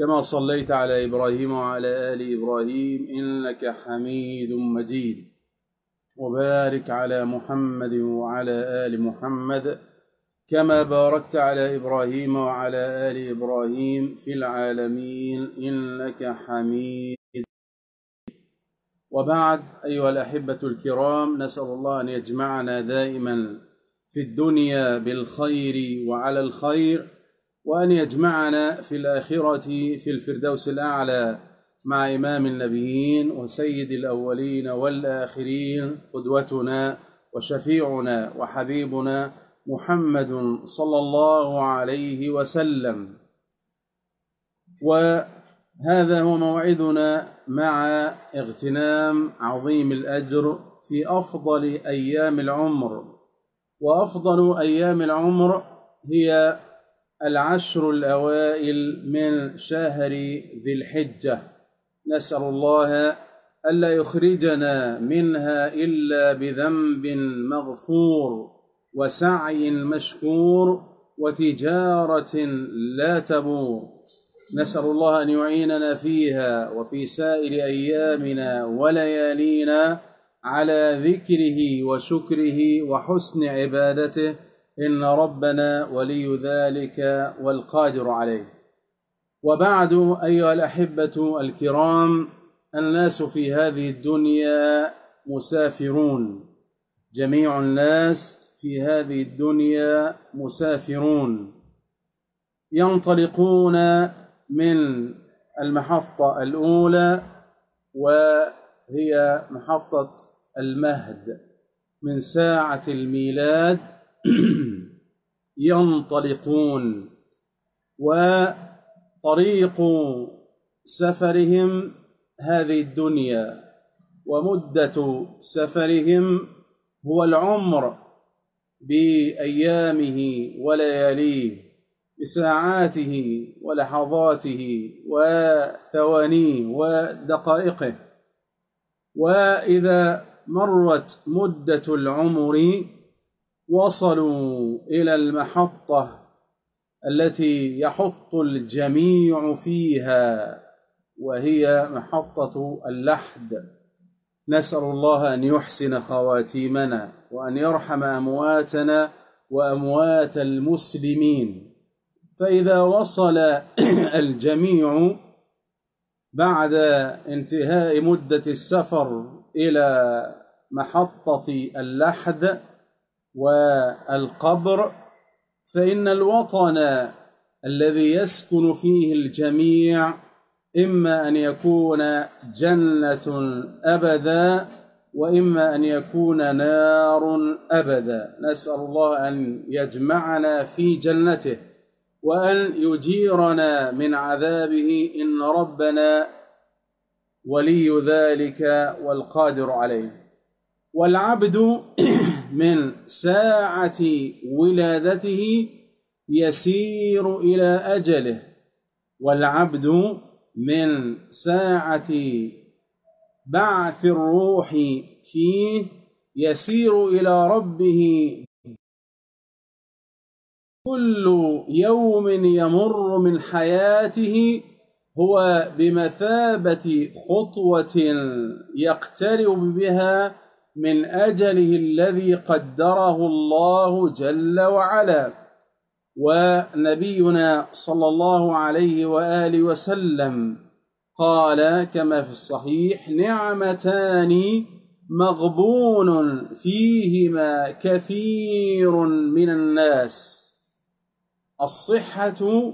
كما صليت على إبراهيم وعلى آل إبراهيم إنك حميد مجيد. وبارك على محمد وعلى آل محمد كما باركت على إبراهيم وعلى آل إبراهيم في العالمين إنك حميد. وبعد أيها الأحبة الكرام نسأل الله أن يجمعنا دائما في الدنيا بالخير وعلى الخير. وأن يجمعنا في الآخرة في الفردوس الأعلى مع إمام النبيين وسيد الأولين والآخرين قدوتنا وشفيعنا وحبيبنا محمد صلى الله عليه وسلم. وهذا هو موعدنا مع اغتنام عظيم الأجر في أفضل أيام العمر. وأفضل أيام العمر هي العشر الأوائل من شهر ذي الحجة. نسأل الله ألا يخرجنا منها إلا بذنب مغفور وسعي مشكور وتجارة لا تبور. نسأل الله أن يعيننا فيها وفي سائر أيامنا وليالينا على ذكره وشكره وحسن عبادته. إن ربنا ولي ذلك والقادر عليه. وبعد أيها الأحبة الكرام الناس في هذه الدنيا مسافرون. جميع الناس في هذه الدنيا مسافرون. ينطلقون من المحطة الأولى وهي محطة المهد. من ساعة الميلاد ينطلقون وطريق سفرهم هذه الدنيا ومدة سفرهم هو العمر بأيامه ولياليه بساعاته ولحظاته وثوانيه ودقائقه. وإذا مرت مدة العمر وصلوا إلى المحطة التي يحط الجميع فيها وهي محطة اللحد. نسأل الله أن يحسن خواتيمنا وأن يرحم أمواتنا وأموات المسلمين. فإذا وصل الجميع بعد انتهاء مدة السفر إلى محطة اللحد والقبر فإن الوطن الذي يسكن فيه الجميع إما أن يكون جنة أبدا وإما أن يكون نار أبدا. نسأل الله أن يجمعنا في جنته وأن يجيرنا من عذابه. إن ربنا ولي ذلك والقادر عليه. والعبد من ساعة ولادته يسير إلى أجله والعبد من ساعة بعث الروح فيه يسير إلى ربه. كل يوم يمر من حياته هو بمثابة خطوة يقترب بها من أجله الذي قدره الله جل وعلا. ونبينا صلى الله عليه وآله وسلم قال كما في الصحيح نعمتان مغبون فيهما كثير من الناس الصحة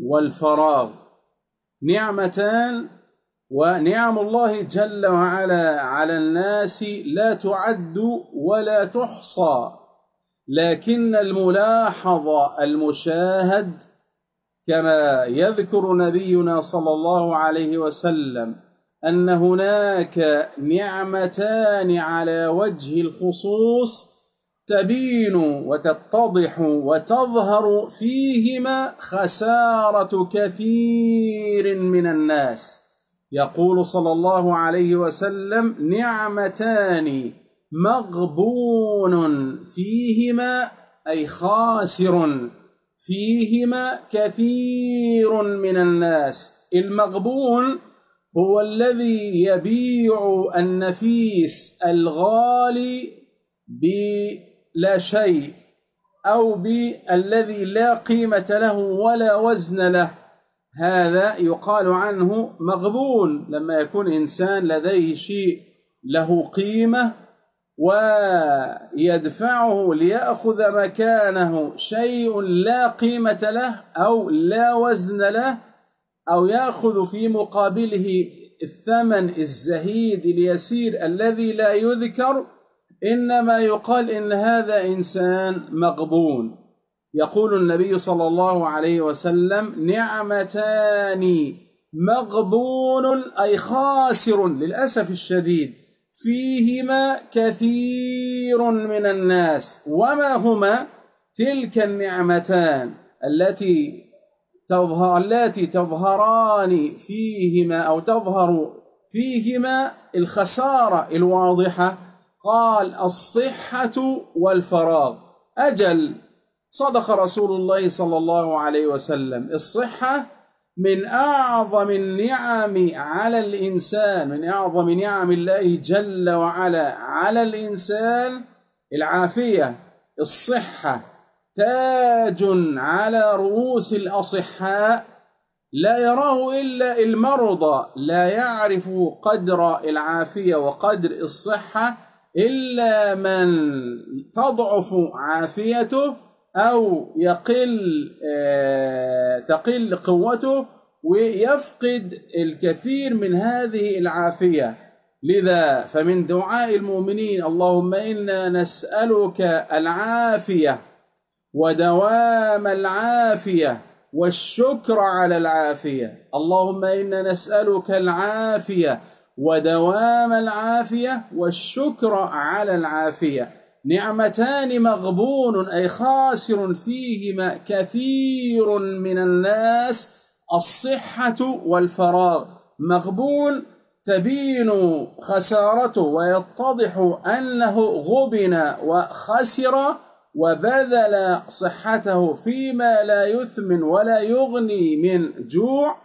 والفراغ. نعمتان ونعم الله جل وعلا على الناس لا تعد ولا تحصى لكن الملاحظ المشاهد كما يذكر نبينا صلى الله عليه وسلم أن هناك نعمتان على وجه الخصوص تبين وتتضح وتظهر فيهما خسارة كثير من الناس. يقول صلى الله عليه وسلم نعمتان مغبون فيهما أي خاسر فيهما كثير من الناس. المغبون هو الذي يبيع النفيس الغالي بلا شيء أو بالذي لا قيمة له ولا وزن له. هذا يقال عنه مغبون. لما يكون إنسان لديه شيء له قيمة ويدفعه ليأخذ مكانه شيء لا قيمة له أو لا وزن له أو يأخذ في مقابله الثمن الزهيد اليسير الذي لا يذكر إنما يقال إن هذا إنسان مغبون. يقول النبي صلى الله عليه وسلم نعمتان مغبون أي خاسر للأسف الشديد فيهما كثير من الناس وما هما؟ تلك النعمتان التي تظهر التي تظهران فيهما أو تظهر فيهما الخسارة الواضحة. قال الصحة والفراغ. أجل صدق رسول الله صلى الله عليه وسلم. الصحة من أعظم النعم على الإنسان من أعظم نعم الله جل وعلا على الإنسان العافية. الصحة تاج على رؤوس الأصحاء لا يراه إلا المرضى لا يعرف قدر العافية وقدر الصحة إلا من تضعف عافيته أو يقل آه، تقل قوته ويفقد الكثير من هذه العافية. لذا فمن دعاء المؤمنين اللهم إنا نسألك العافية ودوام العافية والشكر على العافية. اللهم إنا نسألك العافية ودوام العافية والشكر على العافية. نعمتان مغبون أي خاسر فيهما كثير من الناس الصحة والفراغ. مغبون تبين خسارته ويتضح أنه غبن وخسر وبذل صحته فيما لا يثمن ولا يغني من جوع.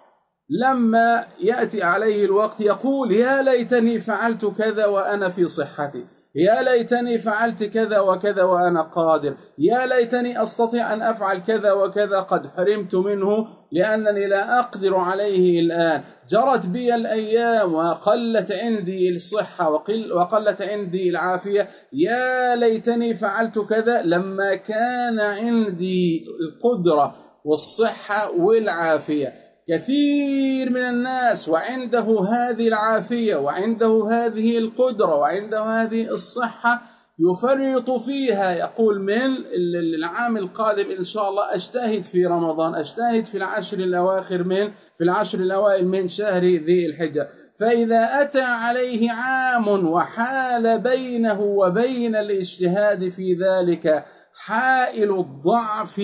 لما يأتي عليه الوقت يقول يا ليتني فعلت كذا وأنا في صحتي. يا ليتني فعلت كذا وكذا وأنا قادر. يا ليتني أستطيع أن أفعل كذا وكذا قد حرمت منه لأنني لا أقدر عليه الآن. جرت بي الأيام وقلت عندي الصحة وقل وقلت عندي العافية. يا ليتني فعلت كذا لما كان عندي القدرة والصحة والعافية. كثير من الناس وعنده هذه العافية وعنده هذه القدرة وعنده هذه الصحة يفرط فيها. يقول من العام القادم إن شاء الله أجتهد في رمضان أجتهد في العشر الأواخر من في العشر الأوائل من شهر ذي الحجة. فإذا أتى عليه عام وحال بينه وبين الاجتهاد في ذلك حائل الضعف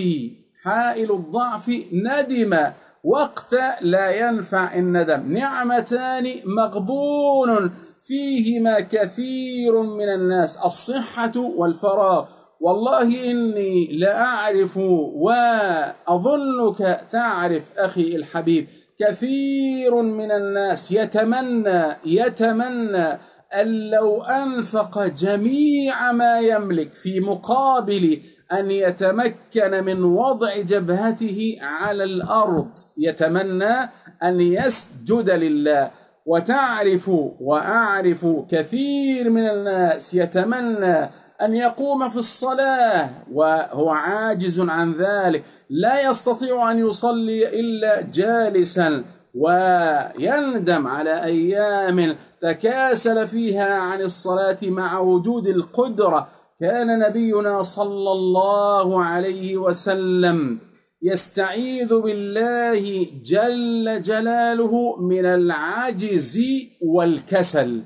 حائل الضعف ندم. وقت لا ينفع الندم نعمتان مغبون فيهما كثير من الناس. الصحة والفراغ. والله إني لأعرف وأظنك تعرف أخي الحبيب. كثير من الناس يتمنى يتمنى أن لو أنفق جميع ما يملك في مقابل أن يتمكن من وضع جبهته على الأرض. يتمنى أن يسجد لله. وتعرف وأعرف كثير من الناس يتمنى أن يقوم في الصلاة وهو عاجز عن ذلك. لا يستطيع أن يصلي إلا جالسا ويندم على أيام تكاسل فيها عن الصلاة مع وجود القدرة. كان نبينا صلى الله عليه وسلم يستعيذ بالله جل جلاله من العجز والكسل.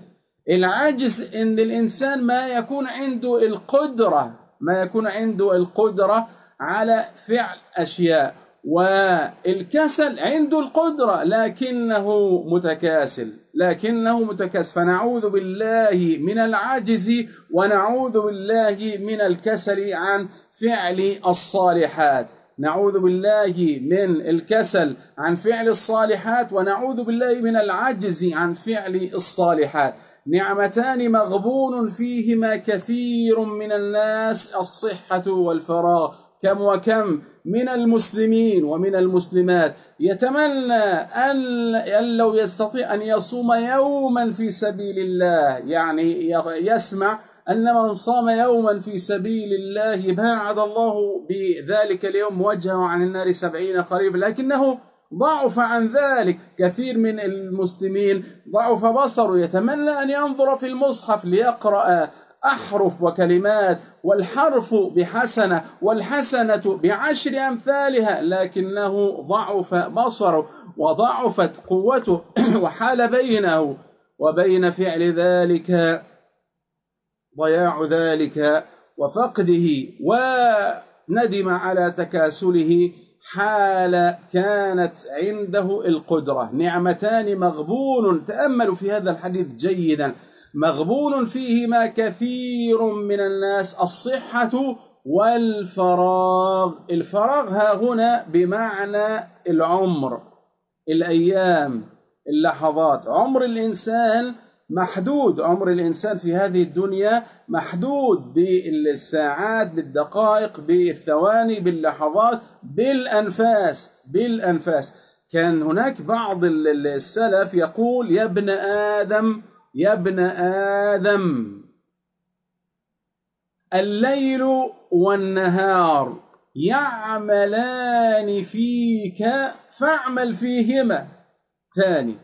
العجز إن الإنسان ما يكون عنده القدرة ما يكون عنده القدرة على فعل أشياء والكسل عنده القدرة لكنه متكاسل. لكنه متكاسل فنعوذ بالله من العجز ونعوذ بالله من الكسل عن فعل الصالحات. نعوذ بالله من الكسل عن فعل الصالحات ونعوذ بالله من العجز عن فعل الصالحات. نعمتان مغبون فيهما كثير من الناس الصحة والفراغ. كم وكم من المسلمين ومن المسلمات يتمنى أن لو يستطيع أن يصوم يوما في سبيل الله يعني يسمع أن من صام يوما في سبيل الله باعد الله بذلك اليوم وجهه عن النار سبعين خريب لكنه ضعف عن ذلك. كثير من المسلمين ضعف بصره يتمنى أن ينظر في المصحف ليقرأ أحرف وكلمات والحرف بحسنة والحسنة بعشر أمثالها لكنه ضعف بصره وضعفت قوته وحال بينه وبين فعل ذلك ضياع ذلك وفقده وندم على تكاسله حال كانت عنده القدرة. نعمتان مغبون تأملوا في هذا الحديث جيدا. مغبون فيهما كثير من الناس الصحة والفراغ. الفراغ ها هنا بمعنى العمر الأيام اللحظات. عمر الإنسان محدود. عمر الإنسان في هذه الدنيا محدود بالساعات بالدقائق بالثواني باللحظات بالأنفاس بالأنفاس. كان هناك بعض السلف يقول يا ابن آدم يا ابن آدم الليل والنهار يعملان فيك فاعمل فيهما. ثاني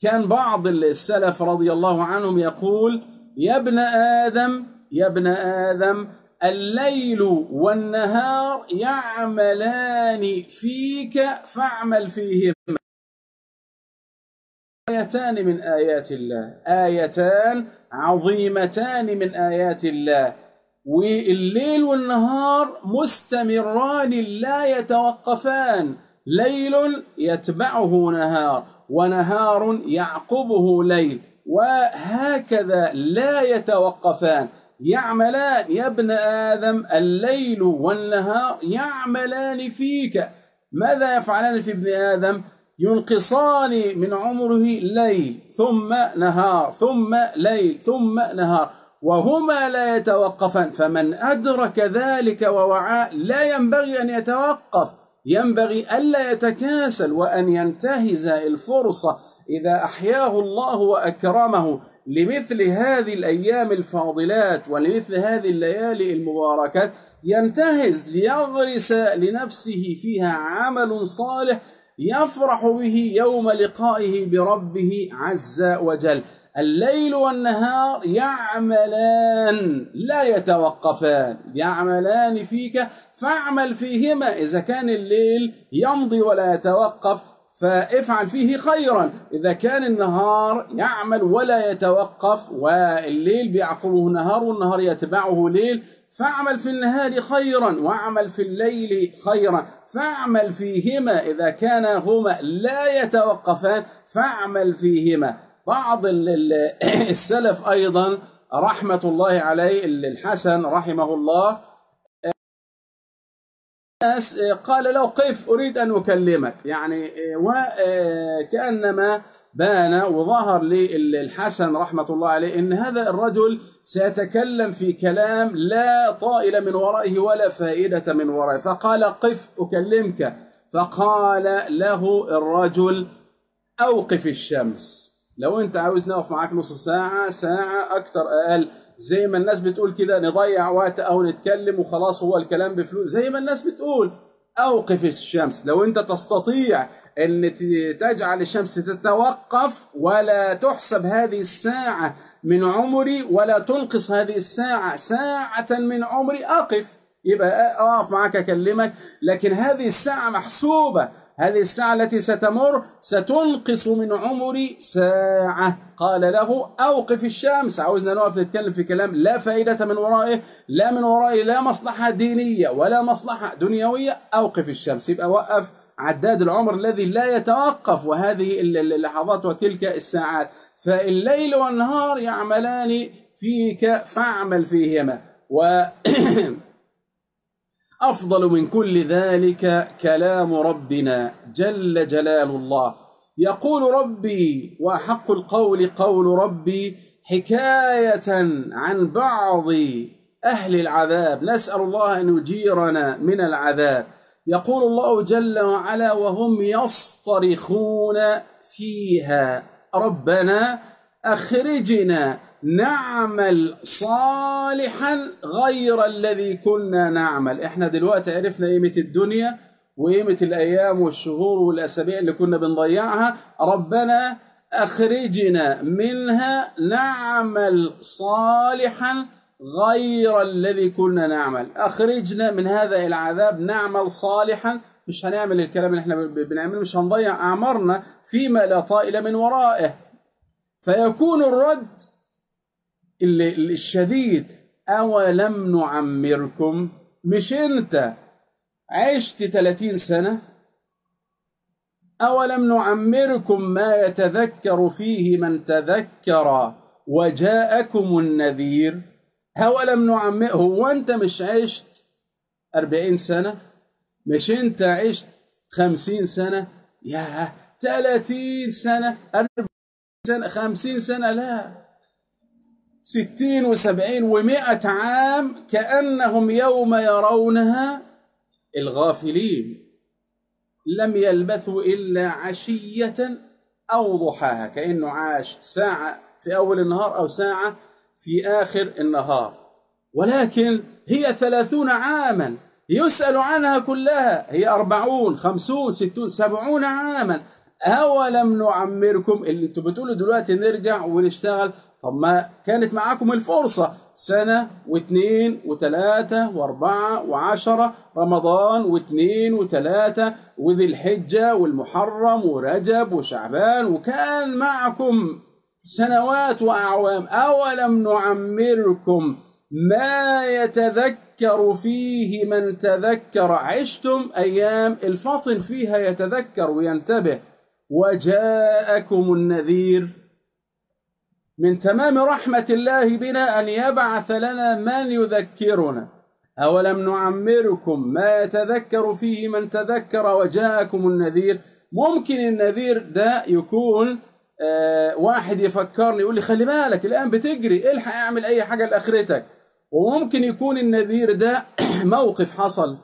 كان بعض السلف رضي الله عنهم يقول يا ابن آدم يا ابن آدم الليل والنهار يعملان فيك فاعمل فيهما. آيتان من آيات الله. آيتان عظيمتان من آيات الله. والليل والنهار مستمران لا يتوقفان. ليل يتبعه نهار ونهار يعقبه ليل. وهكذا لا يتوقفان. يعملان يا ابن آدم الليل والنهار يعملان فيك. ماذا يفعلان في ابن آدم؟ ينقصان من عمره ليل ثم نهار ثم ليل ثم نهار. وهما لا يتوقفان. فمن أدرك ذلك ووعى لا ينبغي أن يتوقف. ينبغي ألا يتكاسل وأن ينتهز الفرصة إذا أحياه الله وأكرمه لمثل هذه الأيام الفاضلات ولمثل هذه الليالي المباركات. ينتهز ليغرس لنفسه فيها عمل صالح يفرح به يوم لقائه بربه عز وجل. الليل والنهار يعملان لا يتوقفان. يعملان فيك فاعمل فيهما. إذا كان الليل يمضي ولا يتوقف فافعل فيه خيرا. إذا كان النهار يعمل ولا يتوقف والليل بيعقبه نهار والنهار يتبعه ليل فاعمل في النهار خيرا واعمل في الليل خيرا. فاعمل فيهما إذا كان هما لا يتوقفان فاعمل فيهما. بعض السلف أيضا رحمة الله عليه الحسن رحمه الله قال له قف أريد أن أكلمك. يعني وكأنما بان وظهر للحسن رحمة الله عليه أن هذا الرجل سيتكلم في كلام لا طائل من ورائه ولا فائدة من ورائه. فقال قف أكلمك. فقال له الرجل أوقف الشمس. لو أنت عاوز نقف معاك نص ساعة ساعة أكثر أقل. زي ما الناس بتقول كده نضيع وقت أو نتكلم وخلاص هو الكلام بفلوس زي ما الناس بتقول أوقف الشمس. لو أنت تستطيع أن تجعل الشمس تتوقف ولا تحسب هذه الساعة من عمري ولا تنقص هذه الساعة ساعة من عمري أقف. يبقى أقف معاك أكلمك. لكن هذه الساعة محسوبة هذه الساعة التي ستمر ستنقص من عمري ساعة. قال له أوقف الشمس. عاوزنا نقف نتكلم في كلام لا فائدة من ورائه لا من ورائه لا مصلحة دينية ولا مصلحة دنيوية. أوقف الشمس. يبقى وقف عداد العمر الذي لا يتوقف. وهذه اللحظات وتلك الساعات. فالليل والنهار يعملان فيك فاعمل فيهما. و أفضل من كل ذلك كلام ربنا جل جلال الله. يقول ربي وأحق القول قول ربي حكاية عن بعض أهل العذاب. نسأل الله أن يجيرنا من العذاب. يقول الله جل وعلا وهم يصطرخون فيها. ربنا أخرجنا نعمل صالحا غير الذي كنا نعمل. إحنا دلوقتي عرفنا قيمة الدنيا وقيمة الأيام والشهور والأسابيع اللي كنا بنضيعها. ربنا أخرجنا منها. نعمل صالحا غير الذي كنا نعمل. أخرجنا من هذا العذاب نعمل صالحا. مش هنعمل الكلام اللي إحنا بنعمله. مش هنضيع أعمارنا فيما لا طائل من ورائه. فيكون الرد الشديد أولم نعمركم؟ مش أنت. عشت 30 سنة. أولم نعمركم ما يتذكر فيه من تذكر وجاءكم النذير؟ أولم نعمر هو أنت مش عشت أربعين سنة؟ مش أنت عشت خمسين سنة؟ يا ثلاثين سنة أربعين سنة خمسين سنة لا. ستين وسبعين ومائة عام كأنهم يوم يرونها الغافلين. لم يلبثوا إلا عشية أو ضحاها كأنه عاش ساعة في أول النهار أو ساعة في آخر النهار. ولكن هي ثلاثون عاما يسأل عنها كلها. هي أربعون خمسون ستون سبعون عاما. أولم نعمركم؟ اللي أنتوا بتقولوا دلوقتي نرجع ونشتغل. طب ما كانت معاكم الفرصة. سنة واثنين وثلاثة واربعة وعشرة رمضان واثنين وثلاثة وذي الحجة والمحرم ورجب وشعبان وكان معكم سنوات وأعوام. أولم نعمركم ما يتذكر فيه من تذكر؟ عشتم أيام الفاطن فيها يتذكر وينتبه. وجاءكم النذير. من تمام رحمة الله بنا أن يبعث لنا من يذكرنا. أولم نعمركم ما يتذكر فيه من تذكر وجاءكم النذير؟ ممكن النذير ده يكون آه واحد يفكرني يقول لي خلي بالك الآن بتجري الحق أعمل أي حاجة لآخرتك. وممكن يكون النذير ده موقف حصل.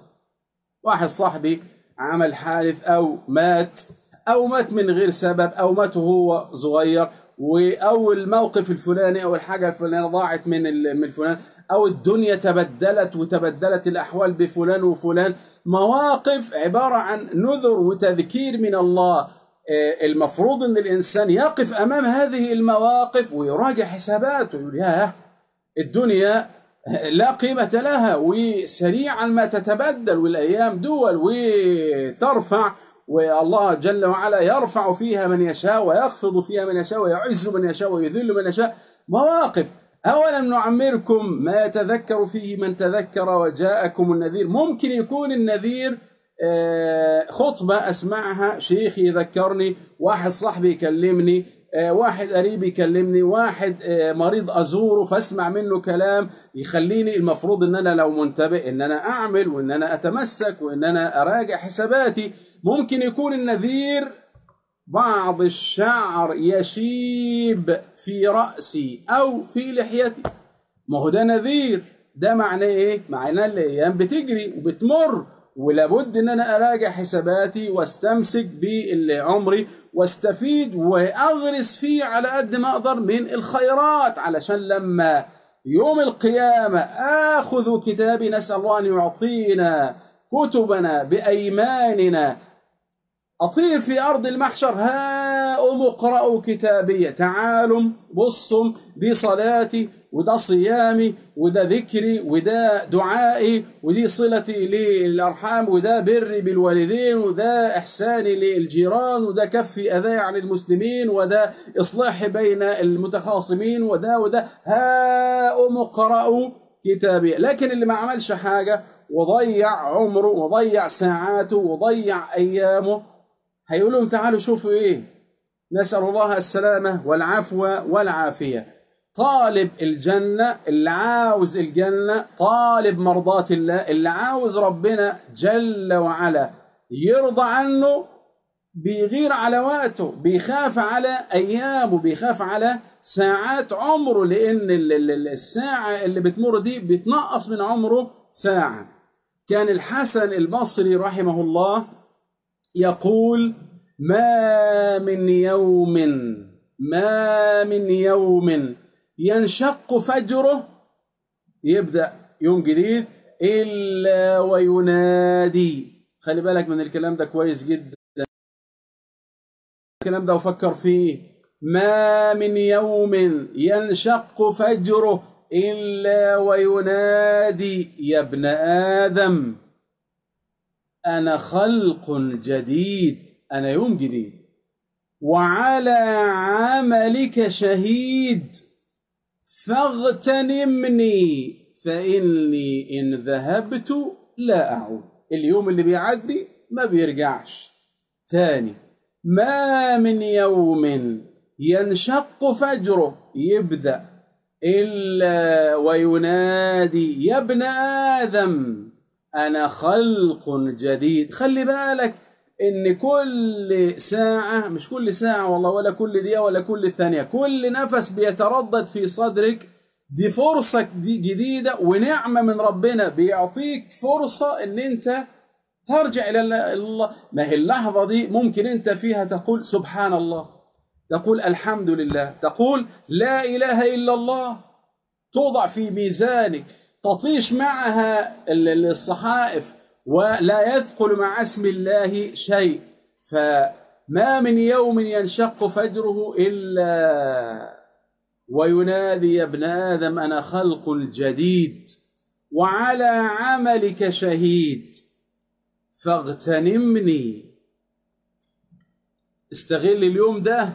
واحد صاحبي عمل حادث أو مات أو مات من غير سبب أو مات وهو صغير. أو الموقف الفلاني أو الحاجة الفلانية ضاعت من من فلان أو الدنيا تبدلت وتبدلت الأحوال بفلان وفلان. مواقف عبارة عن نذر وتذكير من الله. المفروض إن الإنسان يقف أمام هذه المواقف ويراجع حساباته يقول ياه الدنيا لا قيمة لها وسريعا ما تتبدل والأيام دول وترفع. والله جل وعلا يرفع فيها من يشاء ويخفض فيها من يشاء ويعز من يشاء ويذل من يشاء. مواقف. أولم نعمركم ما يتذكر فيه من تذكر وجاءكم النذير؟ ممكن يكون النذير خطبة أسمعها شيخ يذكرني واحد صاحبي يكلمني واحد قريب يكلمني واحد مريض أزوره فأسمع منه كلام يخليني المفروض إن أنا لو منتبه إن أنا أعمل وإن أنا أتمسك وإن أنا أراجع حساباتي. ممكن يكون النذير بعض الشعر يشيب في رأسي أو في لحيتي ما هو ده نذير ده معناه إيه؟ معناه الأيام بتجري وبتمر ولابد إن أنا أراجع حساباتي واستمسك بعمري واستفيد وأغرس فيه على قد ما أقدر من الخيرات علشان لما يوم القيامة آخذ كتابي نسأل الله أن يعطينا كتبنا بأيماننا أطير في أرض المحشر. هاؤم اقرأوا كتابية تعالوا بصوا بصلاتي وده صيامي وده ذكري وده دعائي ودي صلتي للأرحام وده بري بالوالدين وده إحساني للجيران وده كفي أذى عن المسلمين وده إصلاحي بين المتخاصمين وده وده هاؤم اقرأوا كتابي. لكن اللي ما عملش حاجة وضيع عمره وضيع ساعاته وضيع أيامه هيقول لهم تعالوا شوفوا إيه. نسأل الله السلامة والعفو والعافية. طالب الجنة اللي عاوز الجنة طالب مرضاة الله اللي عاوز ربنا جل وعلا يرضى عنه بيغير على وقته بيخاف على أيامه بيخاف على ساعات عمره لأن الساعة اللي بتمر دي بتنقص من عمره ساعة. كان الحسن البصري رحمه الله يقول ما من يوم ما من يوم ينشق فجره يبدأ يوم جديد إلا وينادي. خلي بالك من الكلام ده كويس جدا. الكلام ده وفكر فيه. ما من يوم ينشق فجره إلا وينادي يا ابن آدم. أنا خلق جديد. أنا يوم جديد. وعلى عملك شهيد. فاغتنمني فإني إن ذهبت لا أعود. اليوم اللي بيعدي ما بيرجعش. تاني ما من يوم ينشق فجره يبدأ إلا وينادي يا ابن آدم. أنا خلق جديد. خلي بالك إن كل ساعة مش كل ساعة والله ولا كل دقيقة ولا كل ثانية كل نفس بيتردد في صدرك دي فرصة دي جديدة ونعمة من ربنا بيعطيك فرصة إن أنت ترجع إلى الله ما هي اللحظة دي ممكن أنت فيها تقول سبحان الله تقول الحمد لله. تقول لا إله إلا الله. توضع في ميزانك. تطيش معها الصحائف ولا يثقل مع اسم الله شيء. فما من يوم ينشق فجره إلا وينادي يا ابن آدم أنا خلق جديد وعلى عملك شهيد. فاغتنمني. استغل اليوم ده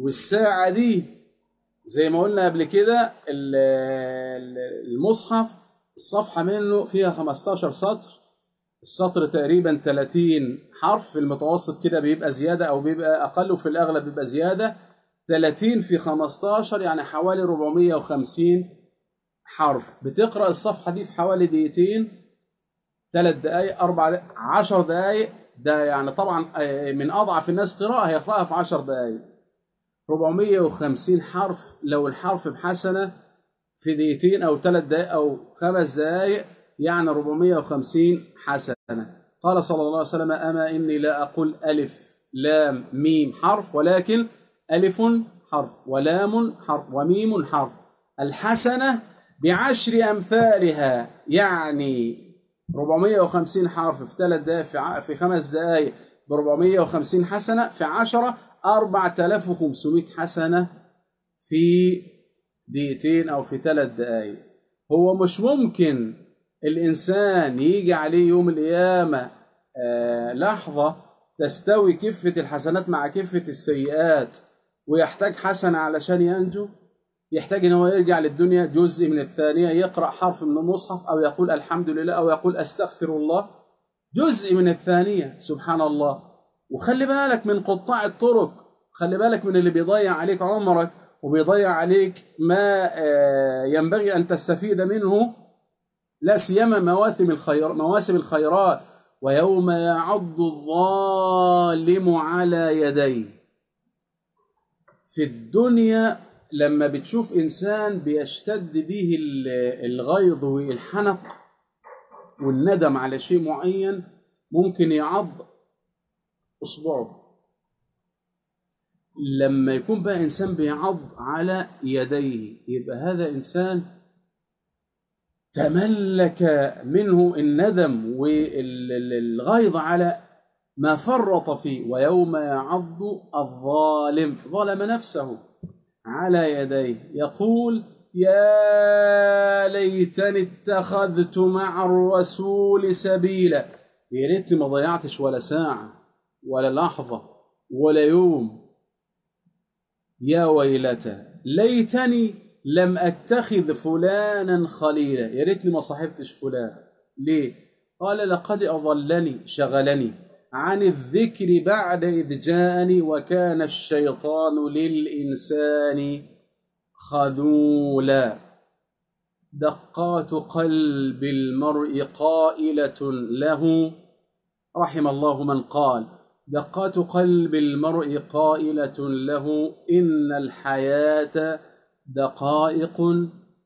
والساعة دي. زي ما قلنا قبل كده المصحف الصفحة منه فيها 15 سطر. السطر تقريبا 30 حرف في المتوسط كده بيبقى زيادة أو بيبقى أقل وفي الأغلب بيبقى زيادة. 30 في 15 يعني حوالي 450 حرف. بتقرأ الصفحة دي في حوالي دقيقتين ثلاث دقايق أربع دقايق 10 دقايق. ده يعني طبعا من أضعف الناس قراءة هيقرأها في 10 دقايق. 450 حرف لو الحرف بحسنة في دقيقتين أو ثلاث دقايق أو خمس دقايق يعني 450 حسنة. قال صلى الله عليه وسلم أما إني لا أقول ألف لام ميم حرف ولكن ألف حرف ولام حرف وميم حرف. الحسنة بعشر أمثالها يعني 450 حرف في ثلاث دقائق في خمس دقائق ب 450 حسنة في 10 4500 حسنة في دقيقتين أو في ثلاث دقائق هو مش ممكن الإنسان يجي عليه يوم القيامة آه لحظة تستوي كفة الحسنات مع كفة السيئات ويحتاج حسنة علشان ينجو؟ يحتاج إن هو يرجع للدنيا جزء من الثانية يقرأ حرف من المصحف أو يقول الحمد لله أو يقول أستغفر الله؟ جزء من الثانية سبحان الله وخلي بالك من قطاع الطرق. خلي بالك من اللي بيضيع عليك عمرك وبيضيع عليك ما ينبغي أن تستفيد منه. لا سيما مواسم الخير مواسم الخيرات. ويوم يعض الظالم على يديه. في الدنيا لما بتشوف إنسان بيشتد به الغيظ والحنق والندم على شيء معين ممكن يعض إصبعه. لما يكون بقى إنسان بيعض على يديه يبقى هذا إنسان تملك منه الندم والغيظ على ما فرط فيه ويوم يعض الظالم ظلم نفسه على يديه. يقول يا ليتني اتخذت مع الرسول سبيلا. يا ريتني ما ضيعتش ولا ساعة ولا لحظة ولا يوم. يا ويلتى ليتني لم أتخذ فلانا خليلا. يا ريتني ما صاحبتش فلان. ليه؟ قال لقد أضلني شغلني عن الذكر بعد إذ جاءني وكان الشيطان للإنسان خذولا. دقات قلب المرء قائلة له. رحم الله من قال دقات قلب المرء قائلة له. إن الحياة دقائق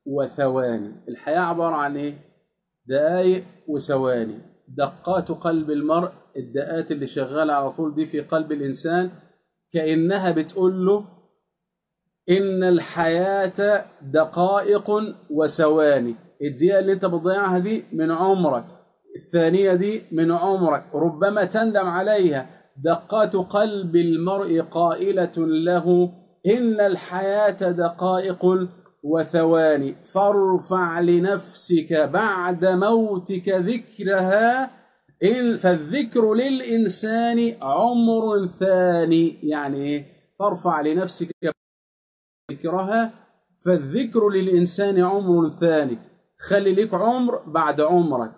وثواني. الحياة عبارة عن إيه؟ دقائق وثواني. دقات قلب المرء الدقات اللي شغالة على طول دي في قلب الإنسان كأنها بتقول له إن الحياة دقائق وثواني. الدقيقة اللي أنت بتضيعها دي من عمرك. الثانية دي من عمرك. ربما تندم عليها. دقات قلب المرء قائلة له إن الحياة دقائق وثواني. فارفع لنفسك بعد موتك ذكرها. إن فالذكر للإنسان عمر ثاني. يعني إيه؟ فارفع لنفسك ذكرها فالذكر للإنسان عمر ثاني. خلي لك عمر بعد عمرك.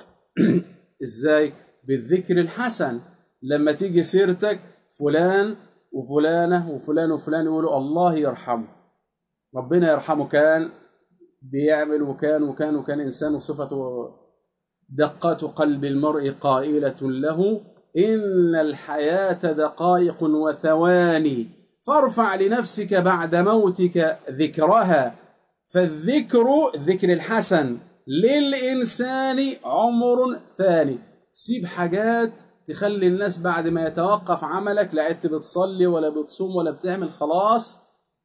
إزاي؟ بالذكر الحسن. لما تيجي سيرتك فلان وفلانة وفلان وفلان يقولوا الله يرحمه. ربنا يرحمه كان بيعمل وكان وكان وكان إنسان وصفته دقات قلب المرء قائلة له إن الحياة دقائق وثواني. فارفع لنفسك بعد موتك ذكرها. فالذكر الذكر الحسن للإنسان عمر ثاني. سيب حاجات تخلي الناس بعد ما يتوقف عملك لا عدت بتصلي ولا بتصوم ولا بتعمل خلاص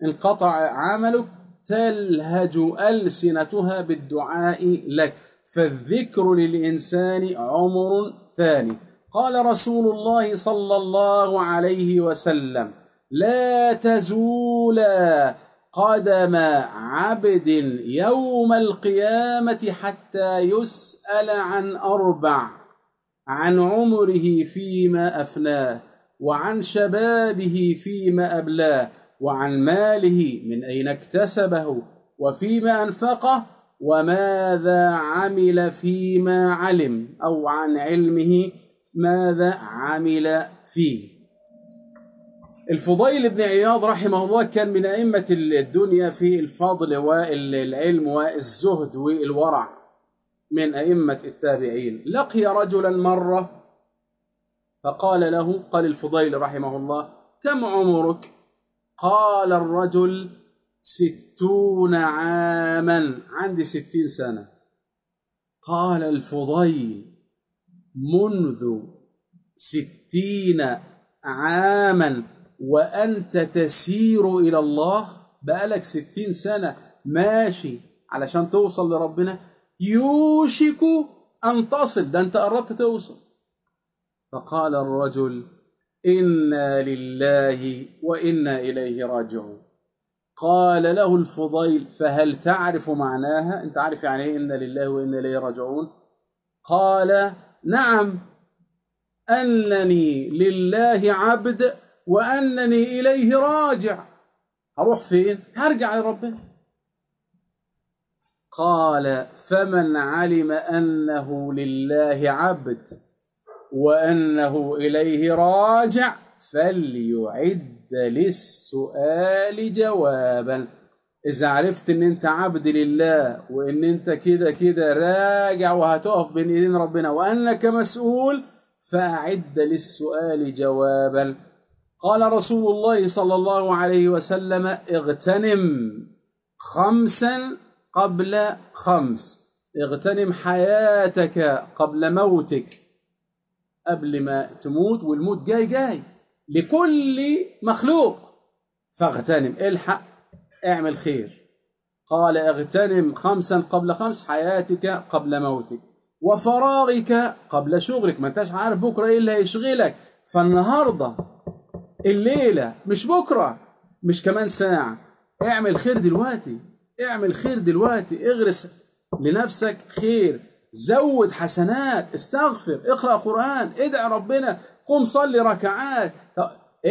انقطع عملك تلهج ألسنتها بالدعاء لك. فالذكر للإنسان عمر ثاني. قال رسول الله صلى الله عليه وسلم لا تزول قدم عبد يوم القيامة حتى يسأل عن أربع عن عمره فيما أفناه وعن شبابه فيما أبلاه وعن ماله من أين اكتسبه وفيما أنفقه وماذا عمل فيما علم أو عن علمه ماذا عمل فيه. الفضيل بن عياض رحمه الله كان من أئمة الدنيا في الفضل والعلم والزهد والورع من أئمة التابعين. لقي رجلا مرة فقال له قال الفضيل رحمه الله كم عمرك؟ قال الرجل ستون عاما. عندي ستين سنة. قال الفضيل منذ ستين عاما وأنت تسير إلى الله بقالك ستين سنة ماشي علشان توصل لربنا. يوشك أن تصل. ده أنت قربت توصل. فقال الرجل إنا لله وإنا إليه راجعون. قال له الفضيل فهل تعرف معناها؟ أنت عارف يعني إيه إنا لله وإنا إليه راجعون؟ قال نعم. أنني لله عبد وأنني إليه راجع. هروح فين؟ هرجع لربنا قال فمن علم أنه لله عبد وأنه إليه راجع فليعد للسؤال جوابا. إذا عرفت إن أنت عبد لله وإن أنت كده كده راجع وهتقف بين إيدين ربنا وأنك مسؤول فأعد للسؤال جوابا. قال رسول الله صلى الله عليه وسلم اغتنم خمسا قبل خمس. اغتنم حياتك قبل موتك. قبل ما تموت والموت جاي جاي. لكل مخلوق. فاغتنم الحق اعمل خير. قال اغتنم خمسا قبل خمس حياتك قبل موتك. وفراغك قبل شغلك. ما انتش عارف بكرة إيه اللي هيشغلك. فالنهاردة الليلة مش بكرة مش كمان ساعة. اعمل خير دلوقتي اعمل خير دلوقتي. اغرس لنفسك خير. زود حسنات استغفر اقرأ قرآن ادعي ربنا. قم صلي ركعات.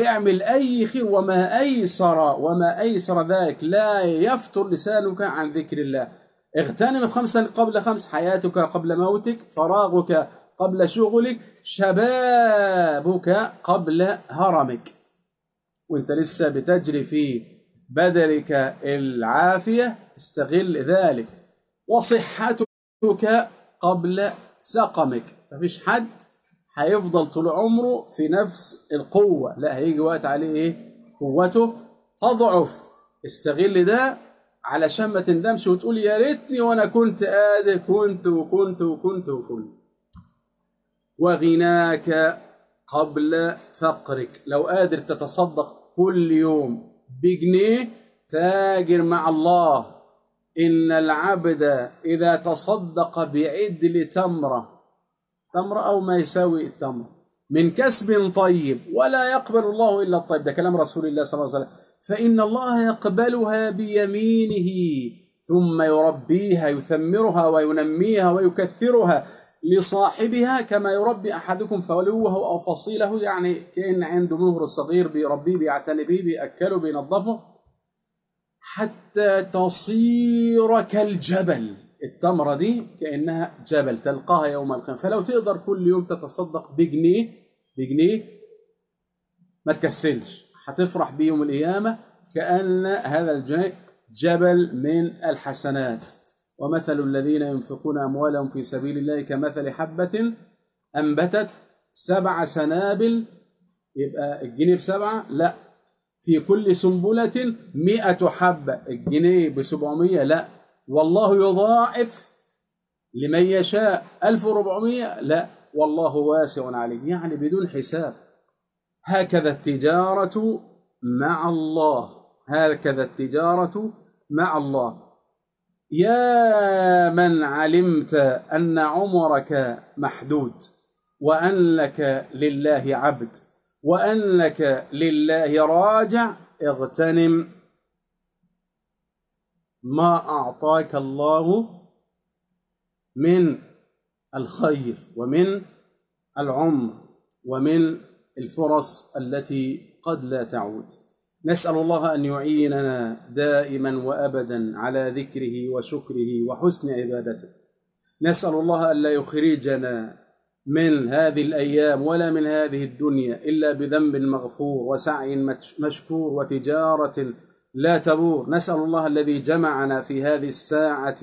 اعمل أي خير. وما أيسر وما أيسر ذلك. لا يفتر لسانك عن ذكر الله. اغتنم خمسا قبل خمس. حياتك قبل موتك. فراغك قبل شغلك. شبابك قبل هرمك. وانت لسه بتجري في بدنك العافية استغل ذلك. وصحتك قبل سقمك. مفيش حد هيفضل طول عمره في نفس القوة. لا هيجي وقت عليه إيه؟ قوته تضعف. استغل ده علشان ما تندمش وتقول يا ريتني وأنا كنت قادر كنت وكنت وكنت وكنت. وغناك قبل فقرك. لو قادر تتصدق كل يوم بجنيه تاجر مع الله. إن العبد إذا تصدق بعدل تمرة تمرة أو ما يساوي التمر من كسب طيب ولا يقبل الله إلا الطيب. ده كلام رسول الله صلى الله عليه وسلم. فإن الله يقبلها بيمينه ثم يربيها يثمرها وينميها ويكثرها. لصاحبها كما يربي أحدكم فولوه أو فصيله يعني كأن عنده مهر صغير بيربيه بيعتني بيه بيأكله بينظفه حتى تصير كالجبل التمرة دي كأنها جبل تلقاها يوم القيامة. فلو تقدر كل يوم تتصدق بجنيه بجنيه ما تكسلش. هتفرح بيه يوم القيامة كأن هذا الجنيه جبل من الحسنات. ومثل الذين ينفقون أموالهم في سبيل الله كمثل حبة أنبتت سبع سنابل. يبقى الجنيه بسبعة؟ لا. في كل سنبلة مئة حبة. الجنيه بسبعمية؟ لا. والله يضاعف لمن يشاء. 1400 لا. والله واسع عليم. يعني بدون حساب. هكذا التجارة مع الله. هكذا التجارة مع الله. يا من علمت أن عمرك محدود وأن لك لله عبد وأن لك لله راجع اغتنم. ما أعطاك الله من الخير ومن العمر ومن الفرص التي قد لا تعود. نسأل الله أن يعيننا دائما وأبدا على ذكره وشكره وحسن عبادته. نسأل الله ألا يخرجنا من هذه الأيام ولا من هذه الدنيا إلا بذنب مغفور وسعي مشكور وتجارة لا تبور. نسأل الله الذي جمعنا في هذه الساعة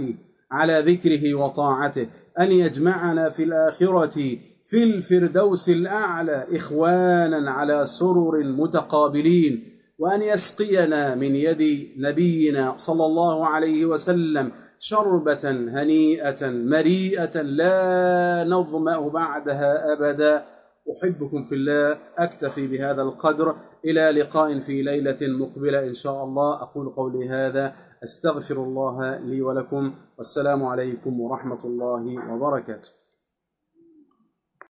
على ذكره وطاعته أن يجمعنا في الآخرة في الفردوس الأعلى إخوانا على سرر متقابلين. وأن يسقينا من يد نبينا صلى الله عليه وسلم شربة هنيئة مريئة لا نظمأ بعدها أبدا. أحبكم في الله أكتفي بهذا القدر. إلى لقاء في ليلة مقبلة إن شاء الله. أقول قولي هذا. أستغفر الله لي ولكم. والسلام عليكم ورحمة الله وبركاته.